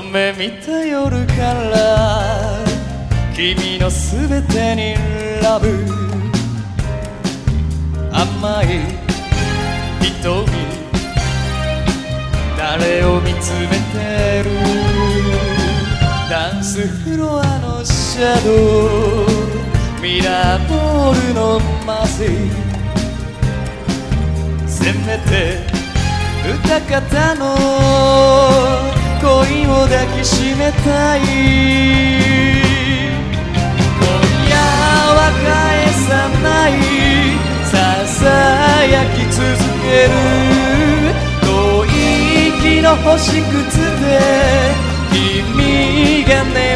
夢見た夜から君のすべてにラブ。甘い瞳誰を見つめてる。ダンスフロアのシャドウミラーボールのマジ。せめて歌方の恋を抱きしめたい。今夜は返さない。ささやき続ける。吐息の星屑で君が眠るまで